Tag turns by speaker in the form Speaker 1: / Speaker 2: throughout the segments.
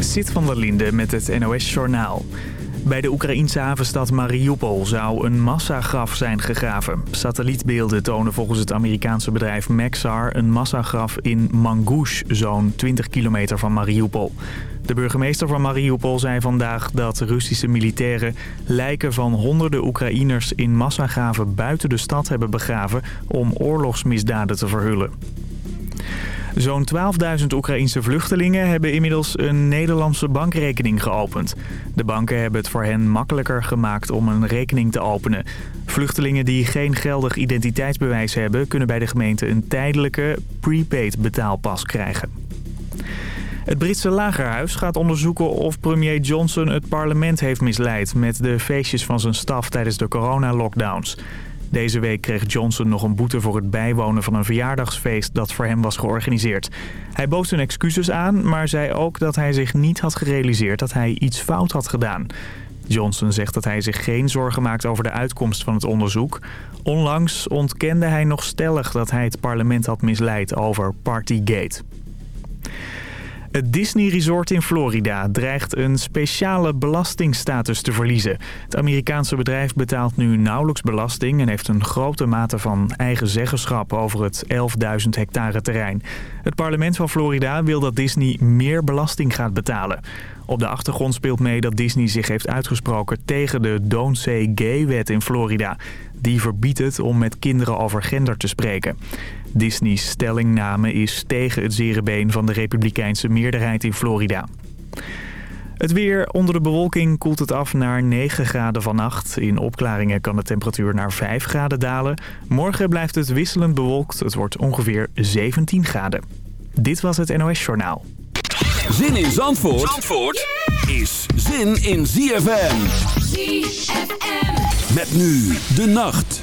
Speaker 1: Sit van der Linde met het NOS-journaal. Bij de Oekraïense havenstad Mariupol zou een massagraf zijn gegraven. Satellietbeelden tonen volgens het Amerikaanse bedrijf Maxar een massagraf in Mangush, zo'n 20 kilometer van Mariupol. De burgemeester van Mariupol zei vandaag dat Russische militairen lijken van honderden Oekraïners in massagraven buiten de stad hebben begraven om oorlogsmisdaden te verhullen. Zo'n 12.000 Oekraïnse vluchtelingen hebben inmiddels een Nederlandse bankrekening geopend. De banken hebben het voor hen makkelijker gemaakt om een rekening te openen. Vluchtelingen die geen geldig identiteitsbewijs hebben... kunnen bij de gemeente een tijdelijke prepaid betaalpas krijgen. Het Britse lagerhuis gaat onderzoeken of premier Johnson het parlement heeft misleid... met de feestjes van zijn staf tijdens de coronalockdowns. Deze week kreeg Johnson nog een boete voor het bijwonen van een verjaardagsfeest dat voor hem was georganiseerd. Hij bood zijn excuses aan, maar zei ook dat hij zich niet had gerealiseerd dat hij iets fout had gedaan. Johnson zegt dat hij zich geen zorgen maakt over de uitkomst van het onderzoek. Onlangs ontkende hij nog stellig dat hij het parlement had misleid over Partygate. Het Disney Resort in Florida dreigt een speciale belastingstatus te verliezen. Het Amerikaanse bedrijf betaalt nu nauwelijks belasting... en heeft een grote mate van eigen zeggenschap over het 11.000 hectare terrein. Het parlement van Florida wil dat Disney meer belasting gaat betalen. Op de achtergrond speelt mee dat Disney zich heeft uitgesproken tegen de Don't Say Gay-wet in Florida. Die verbiedt het om met kinderen over gender te spreken. Disney's stellingname is tegen het zere been van de republikeinse meerderheid in Florida. Het weer onder de bewolking koelt het af naar 9 graden vannacht. In opklaringen kan de temperatuur naar 5 graden dalen. Morgen blijft het wisselend bewolkt. Het wordt ongeveer 17 graden. Dit was het NOS Journaal.
Speaker 2: Zin in Zandvoort, Zandvoort is zin in ZFM.
Speaker 3: ZFM.
Speaker 2: Met nu de nacht.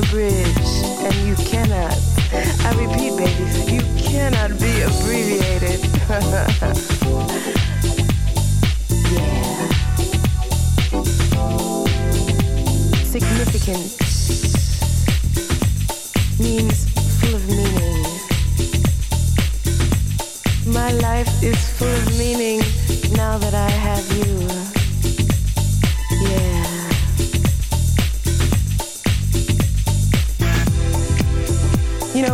Speaker 4: Unabridged, and you cannot, I repeat, baby, you cannot be abbreviated. yeah. Significant means full of meaning. My life is full of meaning now that I have you.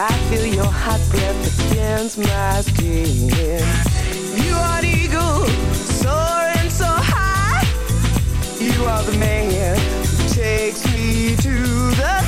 Speaker 4: I feel your hot breath against my skin. You are the eagle soaring so high. You are the man who takes me to the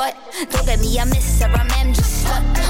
Speaker 5: But don't get me a miss or I'm just stuck.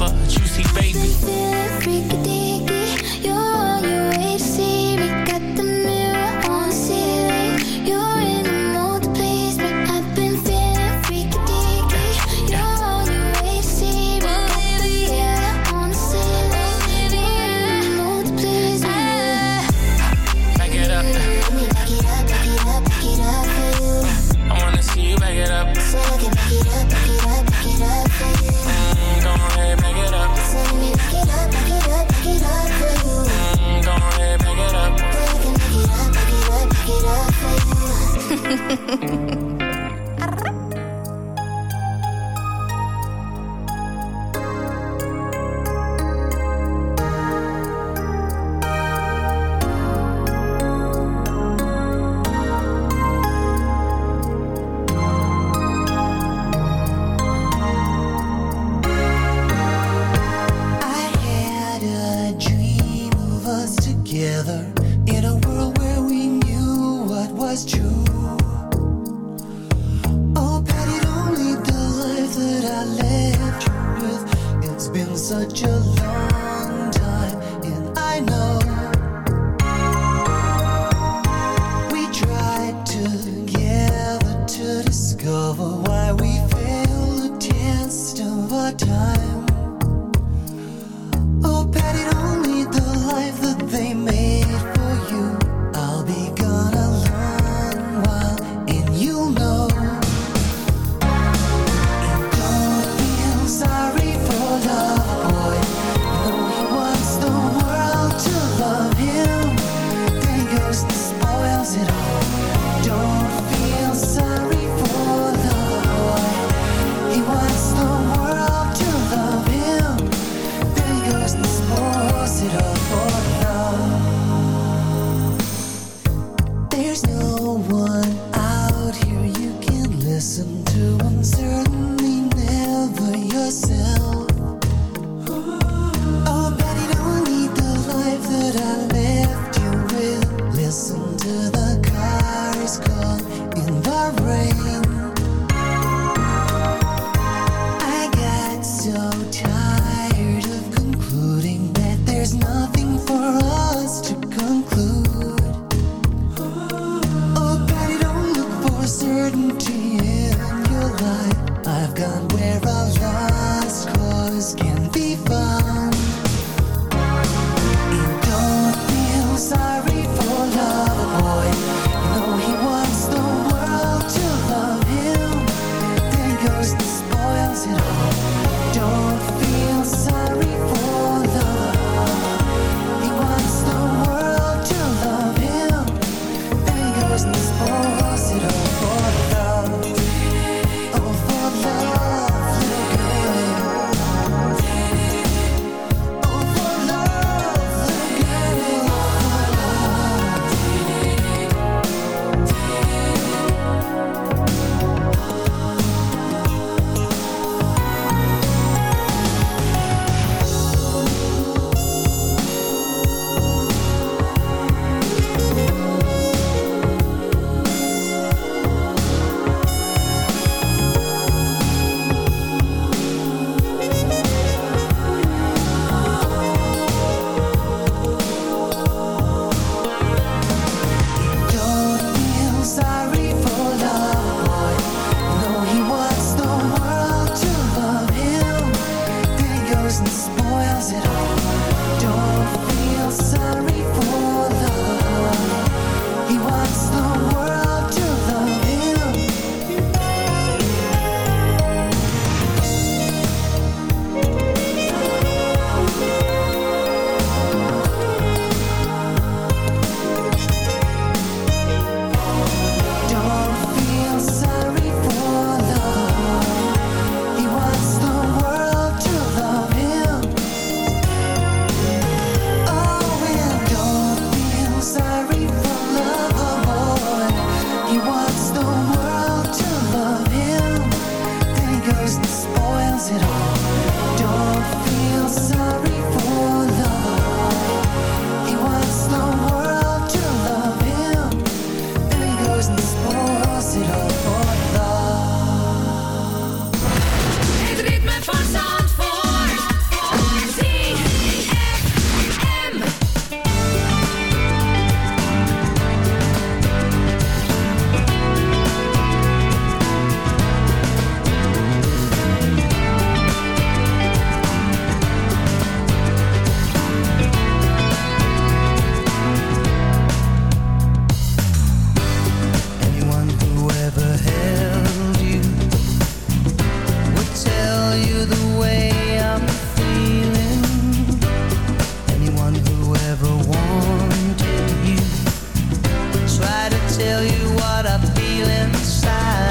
Speaker 6: what I feel inside.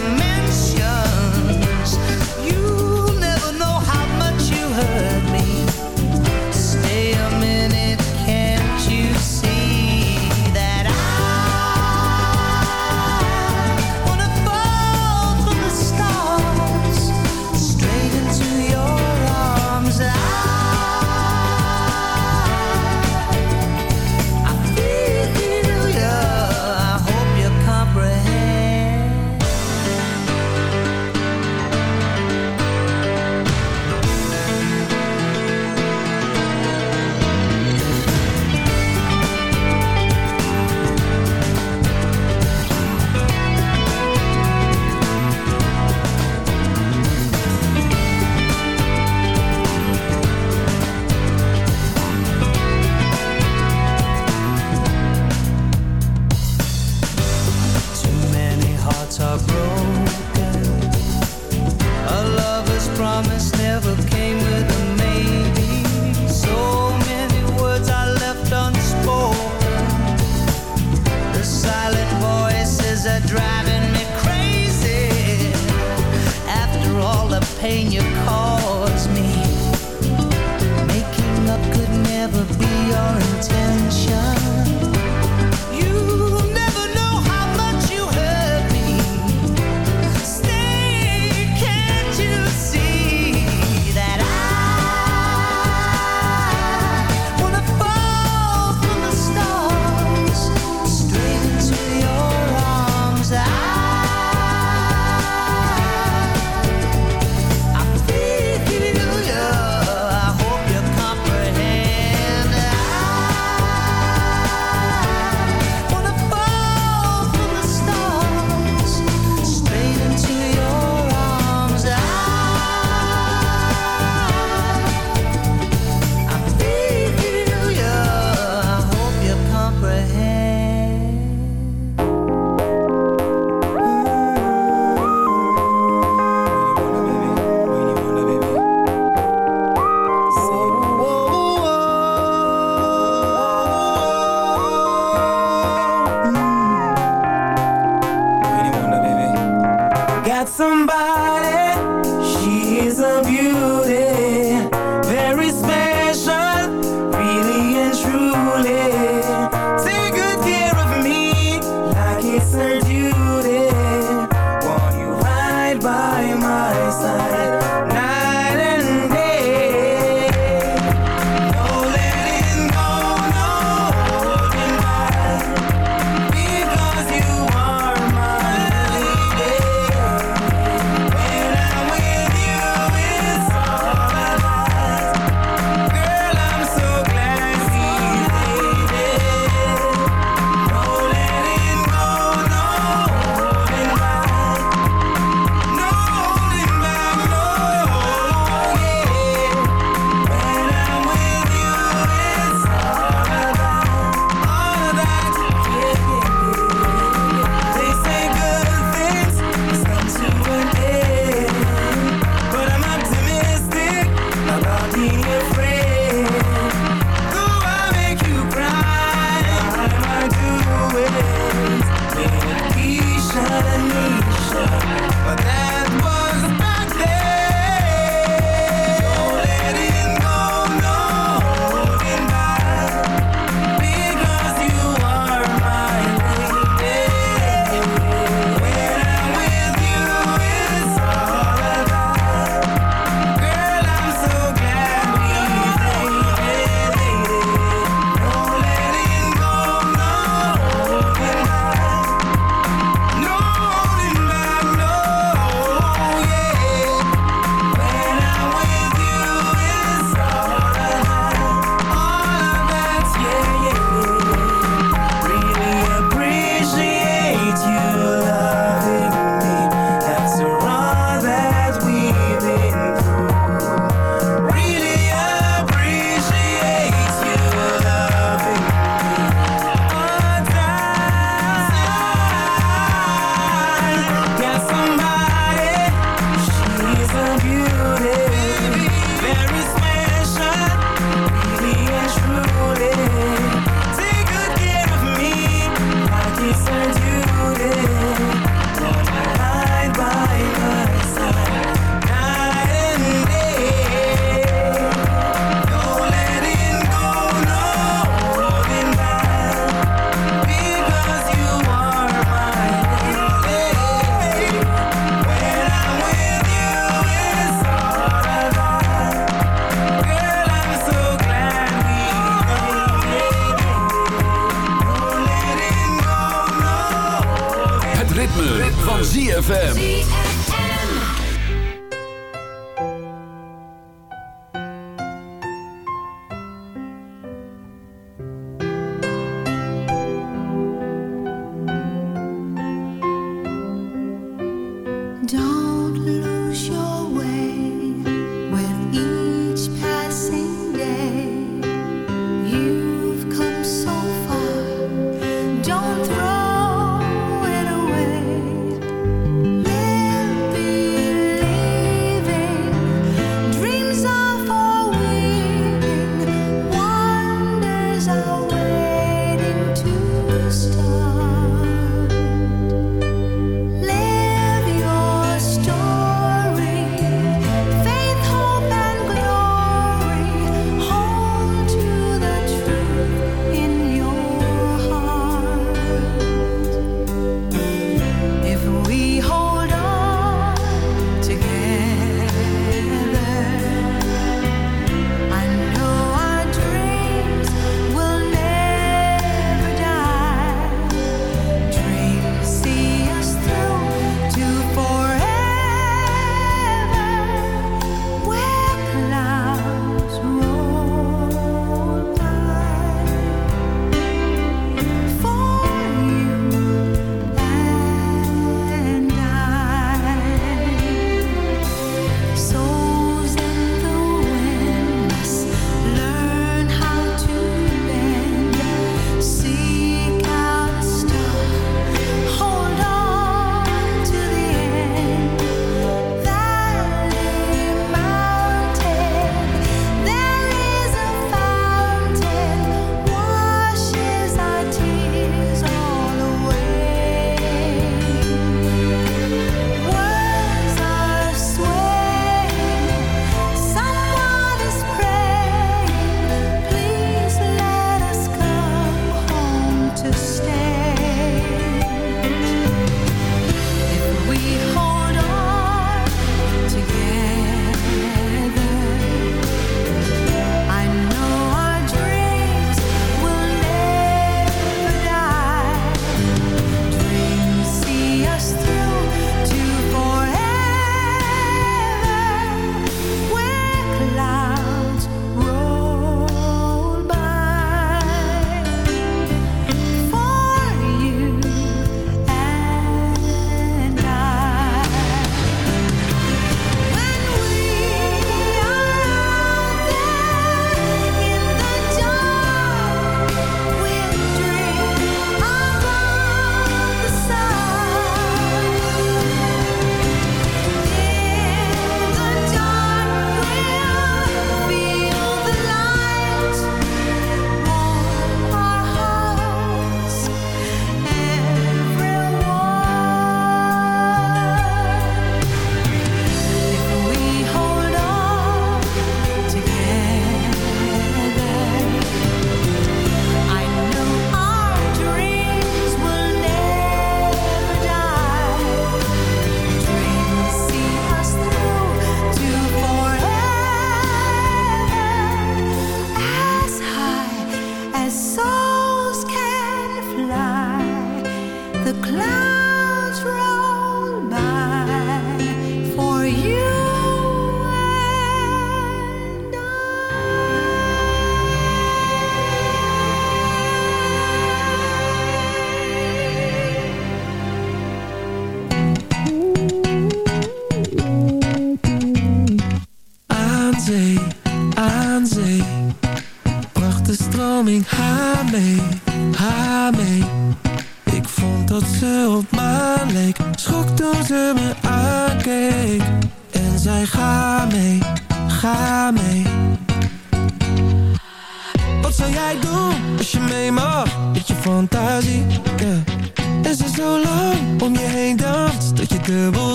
Speaker 7: got somebody, she's a beauty.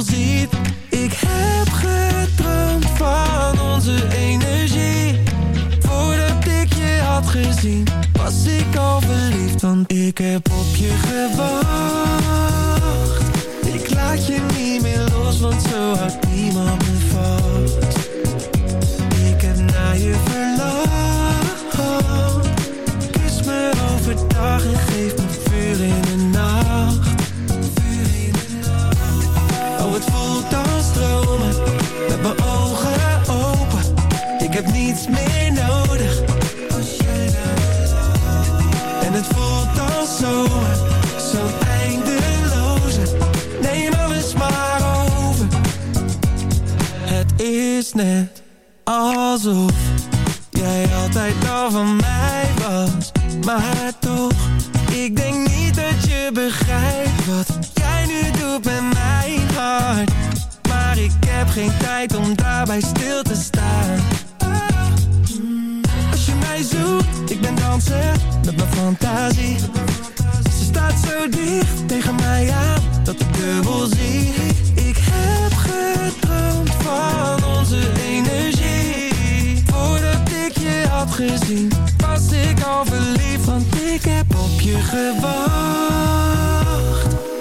Speaker 8: Ziet. Ik heb gedroomd van onze energie. Voordat ik je had gezien Was ik al verliefd Want ik heb op je gewacht. Ik laat je niet meer los Want zo houdt niemand me vast Ik heb naar je verlangd net alsof Jij altijd al van mij was. Maar toch Ik denk niet dat je begrijpt Wat jij nu doet met mijn hart. Maar ik heb geen tijd om daarbij stil te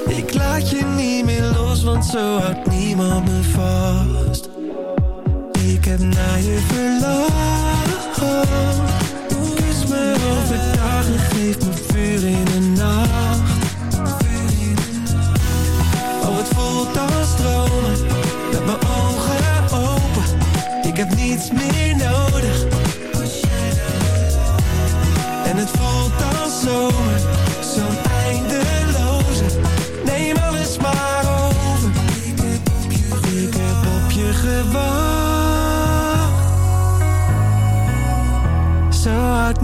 Speaker 8: Ik laat je niet meer los Want zo houdt niemand me vast. Ik heb naar je verlangd Kus me overdag en geef me vuur in de nacht. Oh, het voelt als stromen Met mijn ogen open. Ik heb niets meer nodig. En het voelt als zomer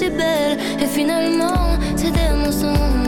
Speaker 9: Suis belle. Et finalement c'est des mensonges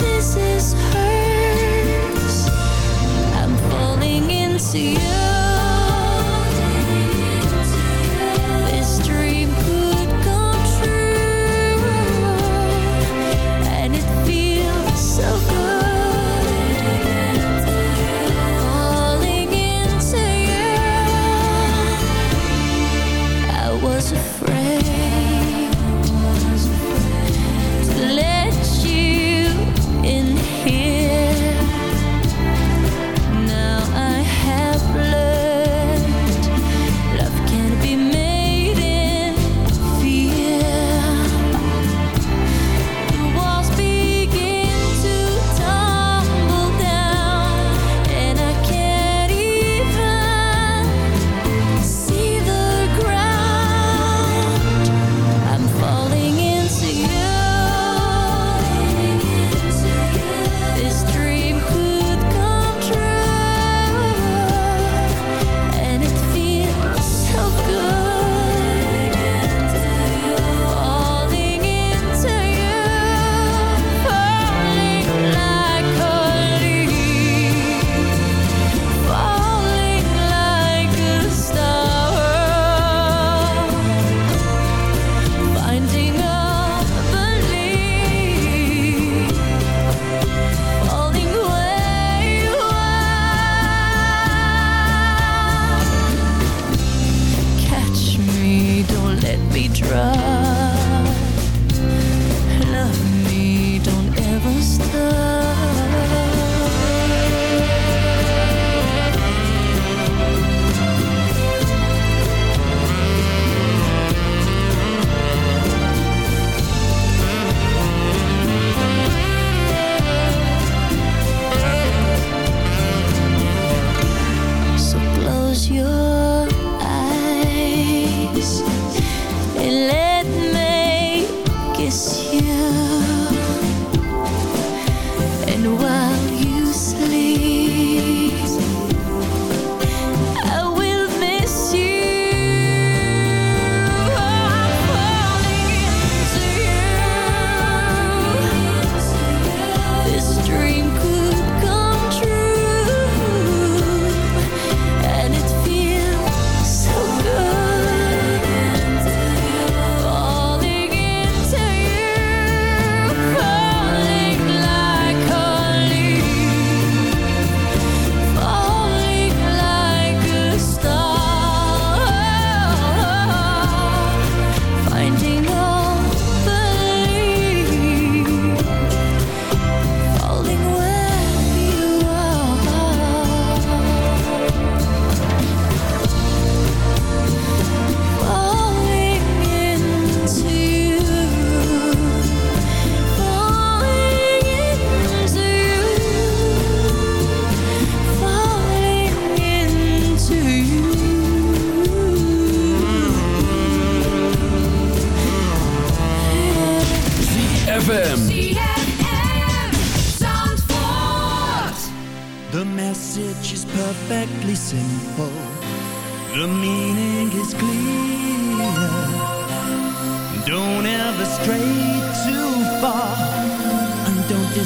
Speaker 10: This is.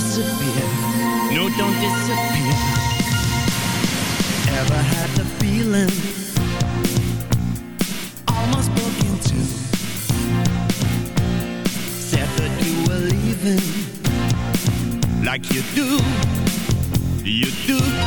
Speaker 6: disappear. No, don't disappear. Ever had the feeling? Almost broken too. Said that you were leaving. Like you do. You do.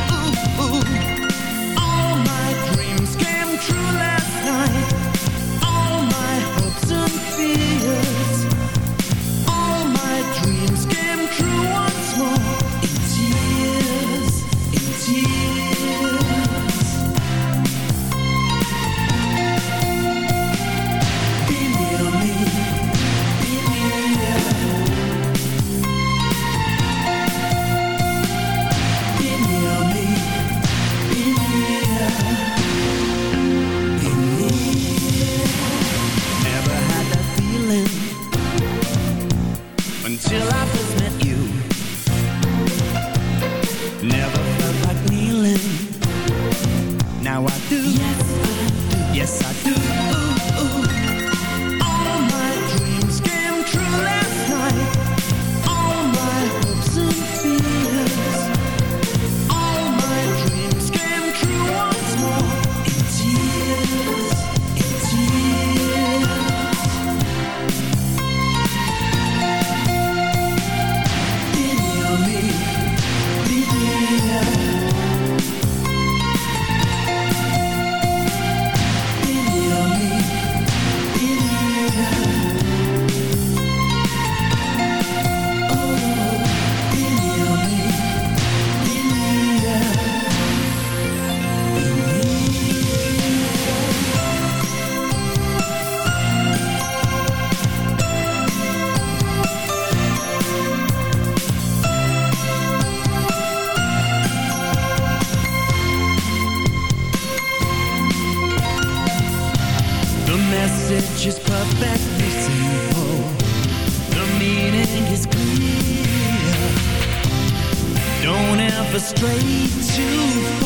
Speaker 6: straight to